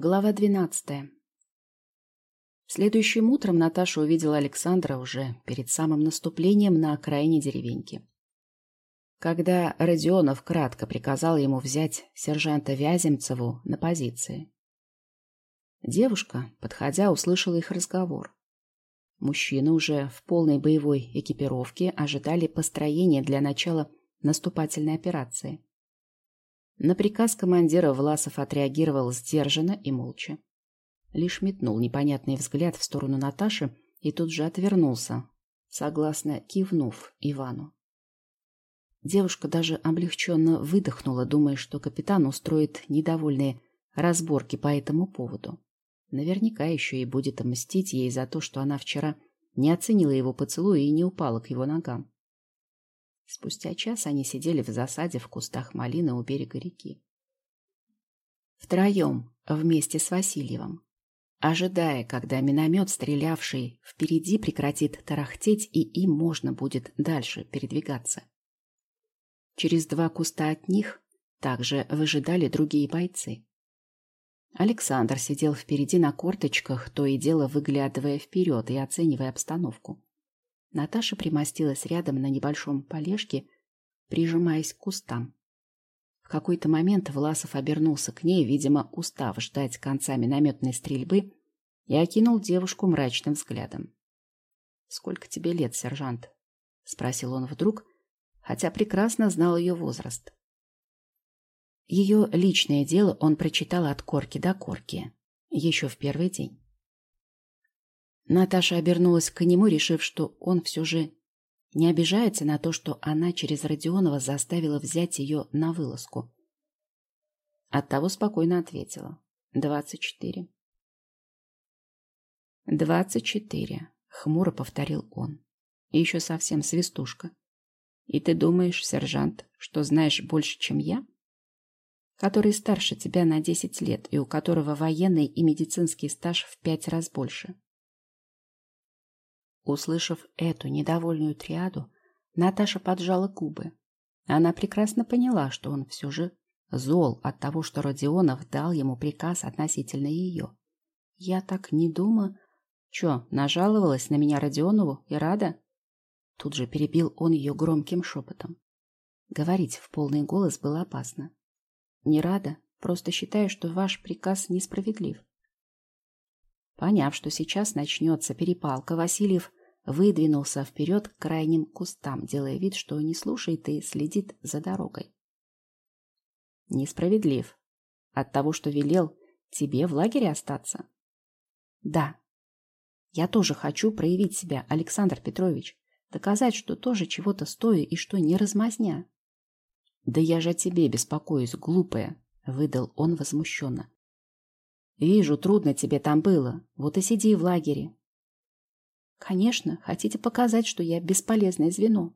Глава двенадцатая. Следующим утром Наташа увидела Александра уже перед самым наступлением на окраине деревеньки. Когда Родионов кратко приказал ему взять сержанта Вяземцеву на позиции. Девушка, подходя, услышала их разговор. Мужчины уже в полной боевой экипировке ожидали построения для начала наступательной операции. На приказ командира Власов отреагировал сдержанно и молча. Лишь метнул непонятный взгляд в сторону Наташи и тут же отвернулся, согласно кивнув Ивану. Девушка даже облегченно выдохнула, думая, что капитан устроит недовольные разборки по этому поводу. Наверняка еще и будет мстить ей за то, что она вчера не оценила его поцелуй и не упала к его ногам. Спустя час они сидели в засаде в кустах малины у берега реки. Втроем, вместе с Васильевым. Ожидая, когда миномет, стрелявший впереди, прекратит тарахтеть, и им можно будет дальше передвигаться. Через два куста от них также выжидали другие бойцы. Александр сидел впереди на корточках, то и дело выглядывая вперед и оценивая обстановку. Наташа примостилась рядом на небольшом полежке, прижимаясь к кустам. В какой-то момент Власов обернулся к ней, видимо, устав ждать конца минометной стрельбы, и окинул девушку мрачным взглядом. «Сколько тебе лет, сержант?» — спросил он вдруг, хотя прекрасно знал ее возраст. Ее личное дело он прочитал от корки до корки, еще в первый день. Наташа обернулась к нему, решив, что он все же не обижается на то, что она через Родионова заставила взять ее на вылазку. Оттого спокойно ответила. «Двадцать четыре». «Двадцать четыре», — хмуро повторил он. И еще совсем свистушка. «И ты думаешь, сержант, что знаешь больше, чем я?» который старше тебя на десять лет и у которого военный и медицинский стаж в пять раз больше. Услышав эту недовольную триаду, Наташа поджала губы. Она прекрасно поняла, что он все же зол от того, что Родионов дал ему приказ относительно ее. Я так не думаю. Че, нажаловалась на меня Родионову и рада? Тут же перебил он ее громким шепотом. Говорить в полный голос было опасно. Не рада, просто считаю, что ваш приказ несправедлив. Поняв, что сейчас начнется перепалка, Васильев выдвинулся вперед к крайним кустам, делая вид, что не слушает и следит за дорогой. Несправедлив. От того, что велел тебе в лагере остаться? Да. Я тоже хочу проявить себя, Александр Петрович. Доказать, что тоже чего-то стою и что не размазня. Да я же о тебе беспокоюсь, глупая, выдал он возмущенно. Вижу, трудно тебе там было. Вот и сиди в лагере. Конечно, хотите показать, что я бесполезное звено.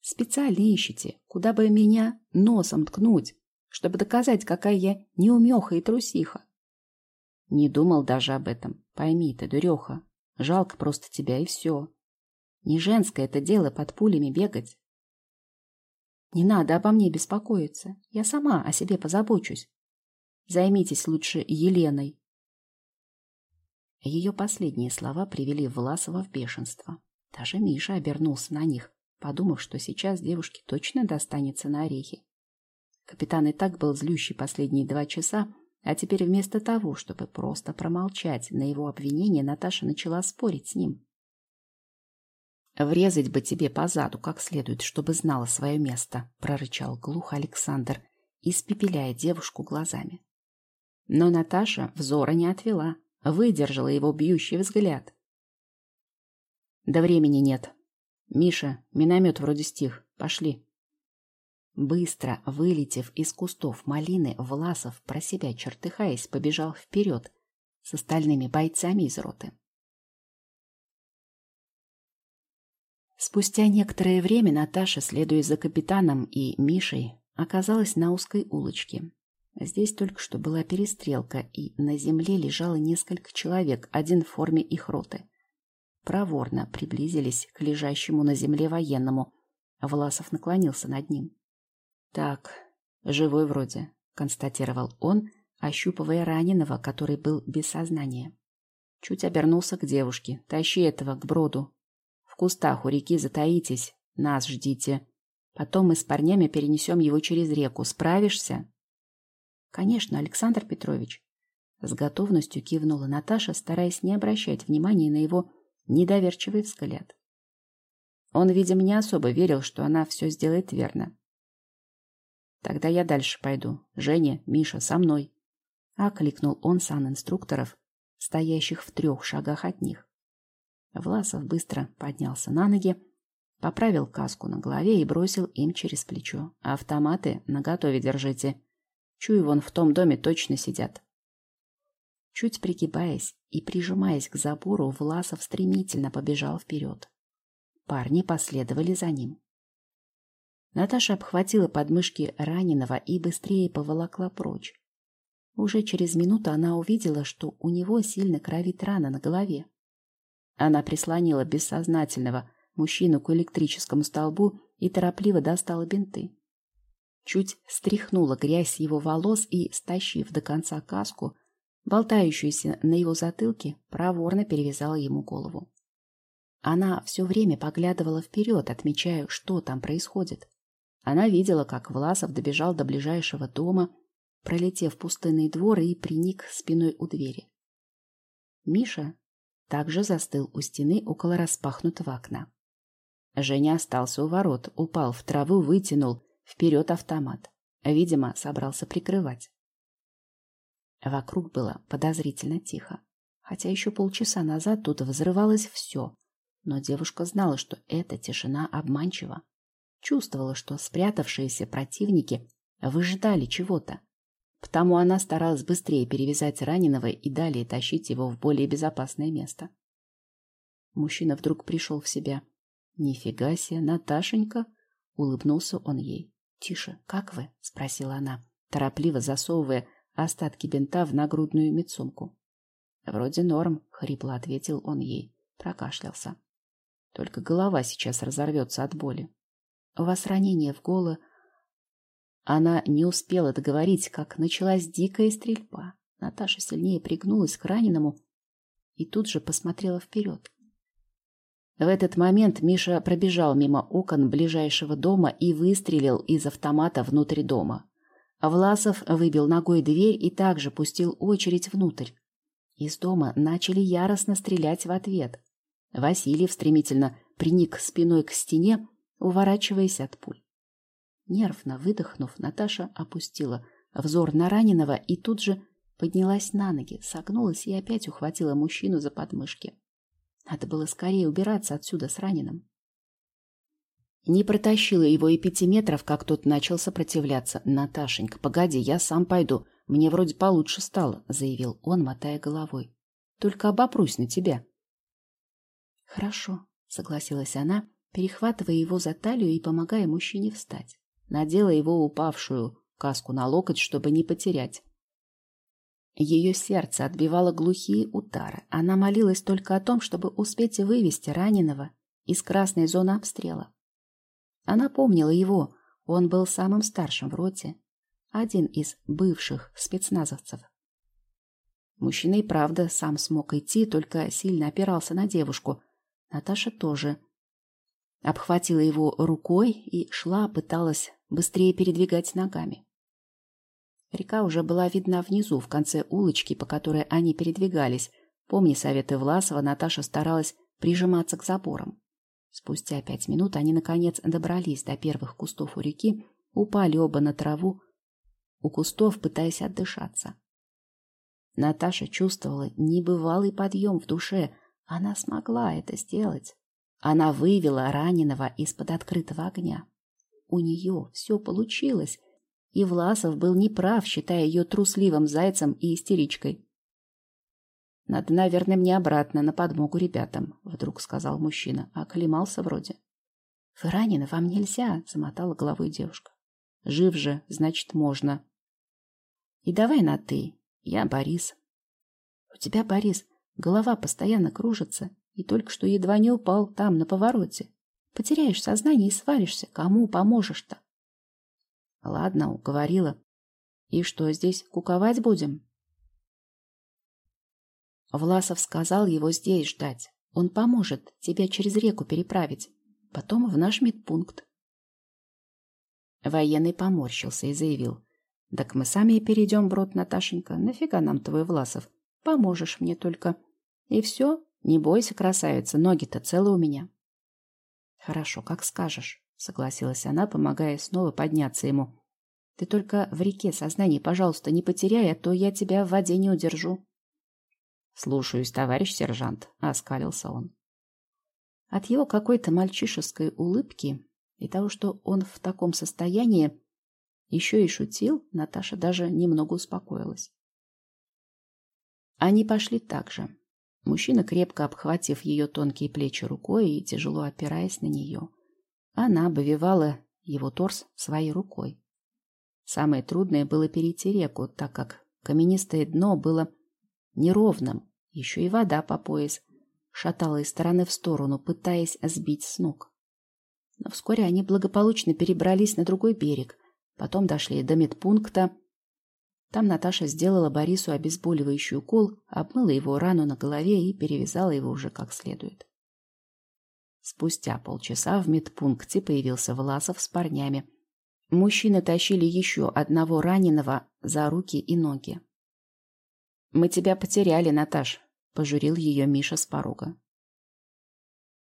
Специально ищете, куда бы меня носом ткнуть, чтобы доказать, какая я неумеха и трусиха. Не думал даже об этом. Пойми ты, дуреха, жалко просто тебя и все. Не женское это дело под пулями бегать. Не надо обо мне беспокоиться. Я сама о себе позабочусь. Займитесь лучше Еленой. Ее последние слова привели Власова в бешенство. Даже Миша обернулся на них, подумав, что сейчас девушке точно достанется на орехи. Капитан и так был злющий последние два часа, а теперь вместо того, чтобы просто промолчать на его обвинение, Наташа начала спорить с ним. «Врезать бы тебе по заду как следует, чтобы знала свое место», — прорычал глухо Александр, испепеляя девушку глазами. Но Наташа взора не отвела, выдержала его бьющий взгляд. Да времени нет. Миша, миномет вроде стих. Пошли. Быстро вылетев из кустов малины, Власов, про себя чертыхаясь, побежал вперед с остальными бойцами из роты. Спустя некоторое время Наташа, следуя за капитаном и Мишей, оказалась на узкой улочке. Здесь только что была перестрелка, и на земле лежало несколько человек, один в форме их роты. Проворно приблизились к лежащему на земле военному. Власов наклонился над ним. «Так, живой вроде», — констатировал он, ощупывая раненого, который был без сознания. Чуть обернулся к девушке. «Тащи этого к броду. В кустах у реки затаитесь. Нас ждите. Потом мы с парнями перенесем его через реку. Справишься?» «Конечно, Александр Петрович». С готовностью кивнула Наташа, стараясь не обращать внимания на его недоверчивый взгляд. Он, видимо, не особо верил, что она все сделает верно. «Тогда я дальше пойду. Женя, Миша, со мной!» Окликнул он санинструкторов, стоящих в трех шагах от них. Власов быстро поднялся на ноги, поправил каску на голове и бросил им через плечо. «Автоматы наготове держите. Чую, вон в том доме точно сидят». Чуть пригибаясь и прижимаясь к забору, Власов стремительно побежал вперед. Парни последовали за ним. Наташа обхватила подмышки раненого и быстрее поволокла прочь. Уже через минуту она увидела, что у него сильно кровит рана на голове. Она прислонила бессознательного мужчину к электрическому столбу и торопливо достала бинты. Чуть стряхнула грязь его волос и, стащив до конца каску, болтающуюся на его затылке, проворно перевязала ему голову. Она все время поглядывала вперед, отмечая, что там происходит. Она видела, как Власов добежал до ближайшего дома, пролетев пустынный двор и приник спиной у двери. Миша также застыл у стены около распахнутого окна. Женя остался у ворот, упал в траву, вытянул вперед автомат. Видимо, собрался прикрывать. Вокруг было подозрительно тихо. Хотя еще полчаса назад тут взрывалось все. Но девушка знала, что эта тишина обманчива. Чувствовала, что спрятавшиеся противники выжидали чего-то. Потому она старалась быстрее перевязать раненого и далее тащить его в более безопасное место. Мужчина вдруг пришел в себя. «Нифига себе, Наташенька!» — улыбнулся он ей. «Тише, как вы?» — спросила она, торопливо засовывая остатки бинта в нагрудную медсумку. «Вроде норм», — хрипло ответил он ей, прокашлялся. «Только голова сейчас разорвется от боли. У вас ранение в голову...» Она не успела договорить, как началась дикая стрельба. Наташа сильнее пригнулась к раненому и тут же посмотрела вперед. В этот момент Миша пробежал мимо окон ближайшего дома и выстрелил из автомата внутрь дома. Власов выбил ногой дверь и также пустил очередь внутрь. Из дома начали яростно стрелять в ответ. Васильев стремительно приник спиной к стене, уворачиваясь от пуль. Нервно выдохнув, Наташа опустила взор на раненого и тут же поднялась на ноги, согнулась и опять ухватила мужчину за подмышки. Надо было скорее убираться отсюда с раненым. Не протащила его и пяти метров, как тот начал сопротивляться. «Наташенька, погоди, я сам пойду. Мне вроде получше стало», — заявил он, мотая головой. «Только обопрусь на тебя». «Хорошо», — согласилась она, перехватывая его за талию и помогая мужчине встать. Надела его упавшую каску на локоть, чтобы не потерять. Ее сердце отбивало глухие удары. Она молилась только о том, чтобы успеть вывести раненого из красной зоны обстрела. Она помнила его, он был самым старшим в роте, один из бывших спецназовцев. Мужчина и правда сам смог идти, только сильно опирался на девушку. Наташа тоже. Обхватила его рукой и шла, пыталась быстрее передвигать ногами. Река уже была видна внизу, в конце улочки, по которой они передвигались. Помня советы Власова, Наташа старалась прижиматься к заборам. Спустя пять минут они, наконец, добрались до первых кустов у реки, упали оба на траву у кустов, пытаясь отдышаться. Наташа чувствовала небывалый подъем в душе. Она смогла это сделать. Она вывела раненого из-под открытого огня. У нее все получилось, и Власов был неправ, считая ее трусливым зайцем и истеричкой. Надо, наверное, мне обратно на подмогу ребятам, вдруг сказал мужчина. А оклемался вроде. Вы ранены, вам нельзя, замотала головой девушка. Жив же, значит, можно. И давай на ты. Я Борис. У тебя, Борис, голова постоянно кружится, и только что едва не упал там, на повороте. Потеряешь сознание и свалишься. Кому поможешь-то? Ладно, уговорила. И что здесь, куковать будем? Власов сказал его здесь ждать. Он поможет тебя через реку переправить. Потом в наш медпункт. Военный поморщился и заявил. Так мы сами и перейдем брод, Наташенька. Нафига нам твой Власов? Поможешь мне только. И все, не бойся, красавица, ноги-то целы у меня. Хорошо, как скажешь, согласилась она, помогая снова подняться ему. Ты только в реке сознание, пожалуйста, не потеряй, а то я тебя в воде не удержу. Слушаюсь, товарищ сержант, оскалился он. От его какой-то мальчишеской улыбки и того, что он в таком состоянии еще и шутил, Наташа даже немного успокоилась. Они пошли так же. Мужчина, крепко обхватив ее тонкие плечи рукой и тяжело опираясь на нее. Она обвивала его торс своей рукой. Самое трудное было перейти реку, так как каменистое дно было неровным, еще и вода по пояс шатала из стороны в сторону, пытаясь сбить с ног. Но вскоре они благополучно перебрались на другой берег, потом дошли до медпункта, там Наташа сделала Борису обезболивающий укол, обмыла его рану на голове и перевязала его уже как следует. Спустя полчаса в медпункте появился Власов с парнями. Мужчины тащили еще одного раненого за руки и ноги. «Мы тебя потеряли, Наташ», — пожурил ее Миша с порога.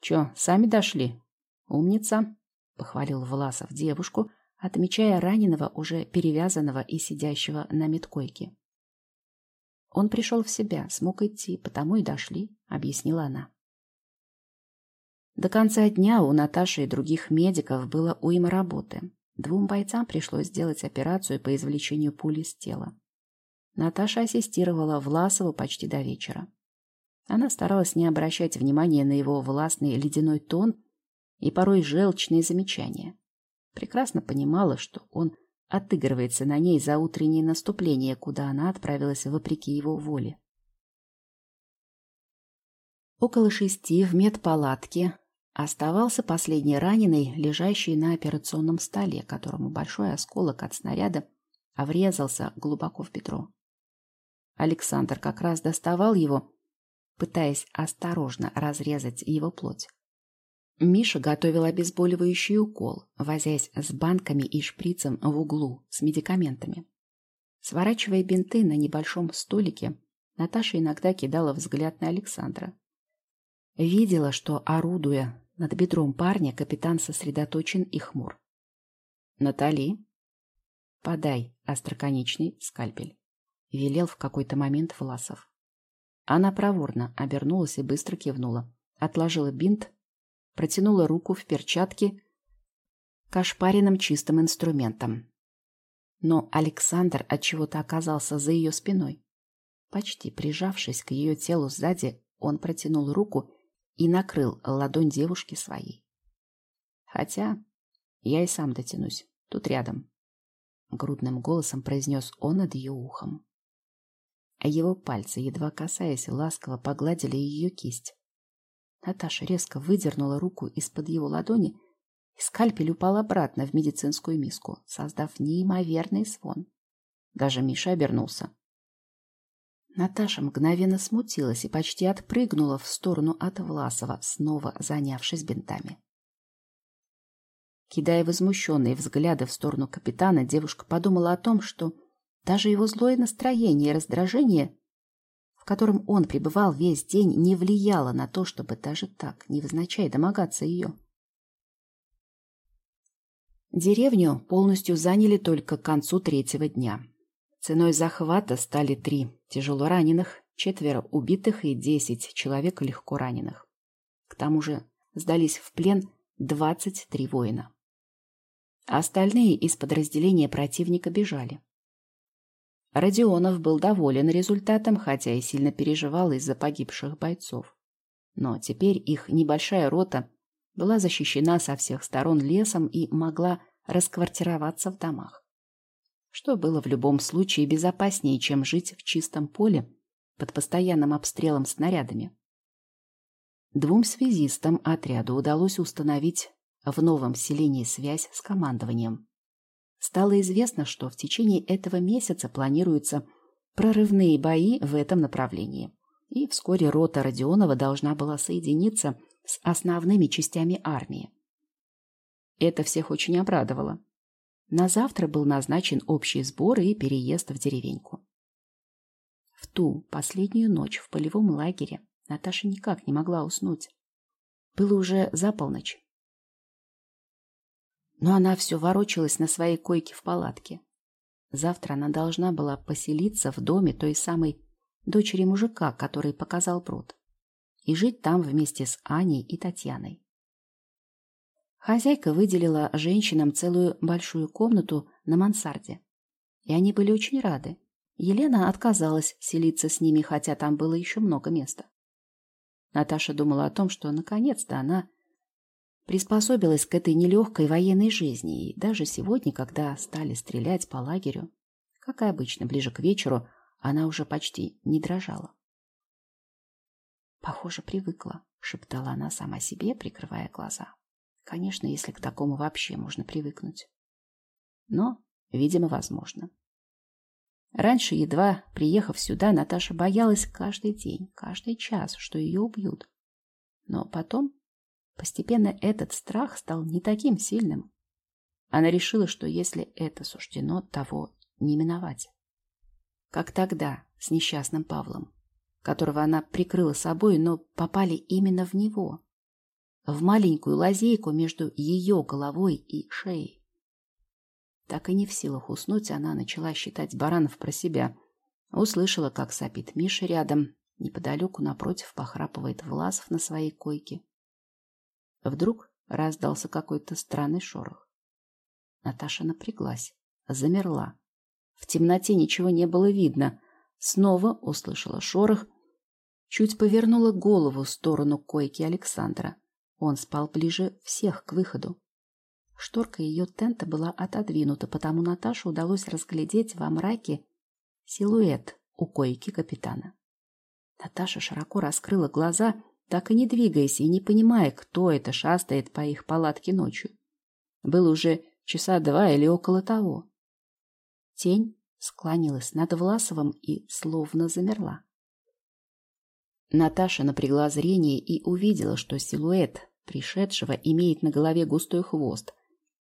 «Че, сами дошли?» «Умница», — похвалил Власов девушку, — отмечая раненого, уже перевязанного и сидящего на медкойке. Он пришел в себя, смог идти, потому и дошли, объяснила она. До конца дня у Наташи и других медиков было уйма работы. Двум бойцам пришлось сделать операцию по извлечению пули с тела. Наташа ассистировала Власову почти до вечера. Она старалась не обращать внимания на его властный ледяной тон и порой желчные замечания прекрасно понимала, что он отыгрывается на ней за утреннее наступление, куда она отправилась вопреки его воле. Около шести в медпалатке оставался последний раненый, лежащий на операционном столе, которому большой осколок от снаряда врезался глубоко в бедро. Александр как раз доставал его, пытаясь осторожно разрезать его плоть. Миша готовил обезболивающий укол, возясь с банками и шприцем в углу с медикаментами. Сворачивая бинты на небольшом столике, Наташа иногда кидала взгляд на Александра. Видела, что, орудуя над бедром парня, капитан сосредоточен и хмур. «Натали, подай остроконечный скальпель», — велел в какой-то момент Власов. Она проворно обернулась и быстро кивнула. Отложила бинт, протянула руку в перчатке к ошпаренным чистым инструментам. Но Александр отчего-то оказался за ее спиной. Почти прижавшись к ее телу сзади, он протянул руку и накрыл ладонь девушки своей. Хотя я и сам дотянусь, тут рядом. Грудным голосом произнес он над ее ухом. А его пальцы, едва касаясь, ласково погладили ее кисть. Наташа резко выдернула руку из-под его ладони, и скальпель упал обратно в медицинскую миску, создав неимоверный звон. Даже Миша обернулся. Наташа мгновенно смутилась и почти отпрыгнула в сторону от Власова, снова занявшись бинтами. Кидая возмущенные взгляды в сторону капитана, девушка подумала о том, что даже его злое настроение и раздражение в котором он пребывал весь день, не влияло на то, чтобы даже так, невзначай, домогаться ее. Деревню полностью заняли только к концу третьего дня. Ценой захвата стали три тяжело раненых, четверо убитых и десять человек легко раненых. К тому же сдались в плен 23 воина. Остальные из подразделения противника бежали. Родионов был доволен результатом, хотя и сильно переживал из-за погибших бойцов. Но теперь их небольшая рота была защищена со всех сторон лесом и могла расквартироваться в домах. Что было в любом случае безопаснее, чем жить в чистом поле под постоянным обстрелом снарядами. Двум связистам отряду удалось установить в новом селении связь с командованием. стало известно, что в течение этого месяца планируются прорывные бои в этом направлении. И вскоре рота Родионова должна была соединиться с основными частями армии. Это всех очень обрадовало. На завтра был назначен общий сбор и переезд в деревеньку. В ту последнюю ночь в полевом лагере Наташа никак не могла уснуть. Было уже за полночь. Но она все ворочалась на своей койке в палатке. Завтра она должна была поселиться в доме той самой дочери мужика, который показал пруд, и жить там вместе с Аней и Татьяной. Хозяйка выделила женщинам целую большую комнату на мансарде, и они были очень рады. Елена отказалась селиться с ними, хотя там было еще много места. Наташа думала о том, что наконец-то она приспособилась к этой нелегкой военной жизни, и даже сегодня, когда стали стрелять по лагерю, как и обычно, ближе к вечеру, она уже почти не дрожала. «Похоже, привыкла», — шептала она сама себе, прикрывая глаза. «Конечно, если к такому вообще можно привыкнуть. Но, видимо, возможно». Раньше, едва приехав сюда, Наташа боялась каждый день, каждый час, что ее убьют. Но потом постепенно этот страх стал не таким сильным. Она решила, что если это суждено, того не миновать как тогда с несчастным Павлом, которого она прикрыла собой, но попали именно в него, в маленькую лазейку между ее головой и шеей. Так и не в силах уснуть, она начала считать баранов про себя. Услышала, как сопит Миша рядом, неподалеку напротив похрапывает Власов на своей койке. Вдруг раздался какой-то странный шорох. Наташа напряглась, замерла. В темноте ничего не было видно. Снова услышала шорох. Чуть повернула голову в сторону койки Александра. Он спал ближе всех к выходу. Шторка ее тента была отодвинута, потому Наташе удалось разглядеть во мраке силуэт у койки капитана. Наташа широко раскрыла глаза, так и не двигаясь и не понимая, кто это шастает по их палатке ночью. Было уже часа два или около того. Тень склонилась над Власовым и словно замерла. Наташа напрягла зрение и увидела, что силуэт пришедшего имеет на голове густой хвост.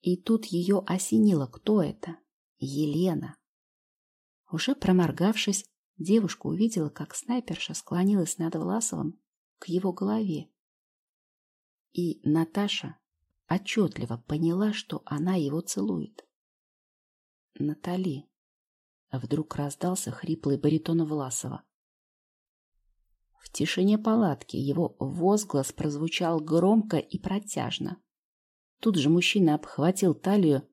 И тут ее осенило, кто это? Елена. Уже проморгавшись, девушка увидела, как снайперша склонилась над Власовым к его голове. И Наташа отчетливо поняла, что она его целует. Натали. Вдруг раздался хриплый баритон Власова. В тишине палатки его возглас прозвучал громко и протяжно. Тут же мужчина обхватил талию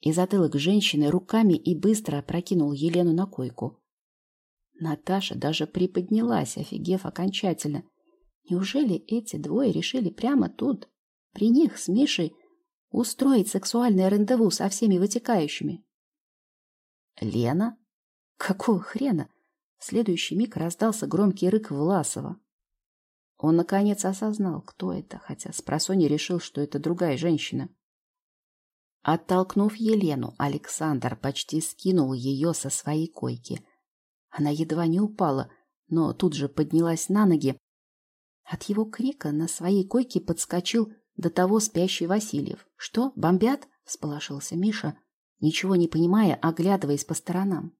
и затылок женщины руками и быстро опрокинул Елену на койку. Наташа даже приподнялась, офигев окончательно. Неужели эти двое решили прямо тут, при них с Мишей, устроить сексуальное рандеву со всеми вытекающими. Лена? Какого хрена? В следующий миг раздался громкий рык Власова. Он, наконец, осознал, кто это, хотя спросонья решил, что это другая женщина. Оттолкнув Елену, Александр почти скинул ее со своей койки. Она едва не упала, но тут же поднялась на ноги. От его крика на своей койке подскочил до того спящий Васильев. «Что, бомбят?» — всполошился Миша, ничего не понимая, оглядываясь по сторонам.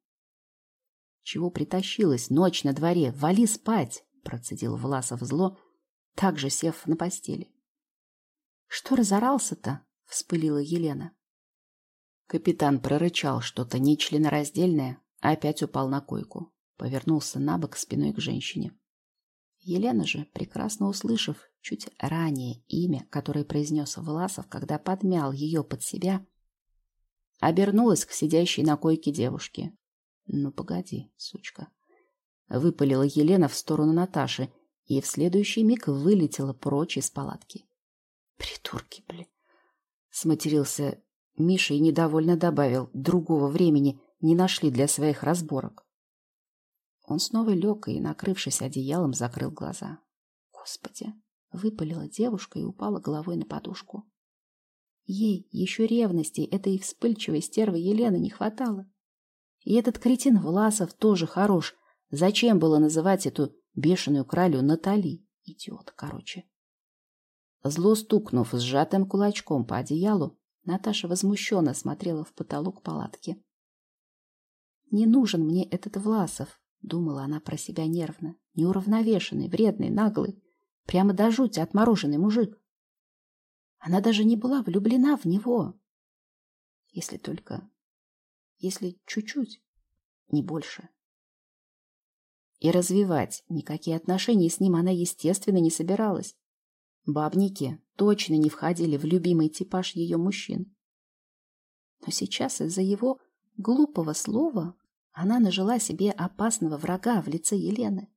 «Чего притащилась? Ночь на дворе! Вали спать!» — процедил Власов зло, также сев на постели. «Что разорался-то?» — вспылила Елена. Капитан прорычал что-то нечленораздельное, а опять упал на койку. Повернулся на бок спиной к женщине. Елена же, прекрасно услышав чуть ранее имя, которое произнес Власов, когда подмял ее под себя, обернулась к сидящей на койке девушке. «Ну, погоди, сучка!» Выпалила Елена в сторону Наташи и в следующий миг вылетела прочь из палатки. «Придурки, блин!» Сматерился Миша и недовольно добавил, другого времени не нашли для своих разборок. Он снова лег и, накрывшись одеялом, закрыл глаза. Господи! Выпалила девушка и упала головой на подушку. Ей еще ревности этой вспыльчивой стервы Елены не хватало. И этот кретин Власов тоже хорош. Зачем было называть эту бешеную кралю Натали? Идиот, короче. Зло стукнув сжатым кулачком по одеялу, Наташа возмущенно смотрела в потолок палатки. «Не нужен мне этот Власов», — думала она про себя нервно. «Неуравновешенный, вредный, наглый, прямо до жути отмороженный мужик. Она даже не была влюблена в него. Если только... Если чуть-чуть, не больше. И развивать никакие отношения с ним она, естественно, не собиралась. Бабники точно не входили в любимый типаж ее мужчин. Но сейчас из-за его глупого слова она нажила себе опасного врага в лице Елены.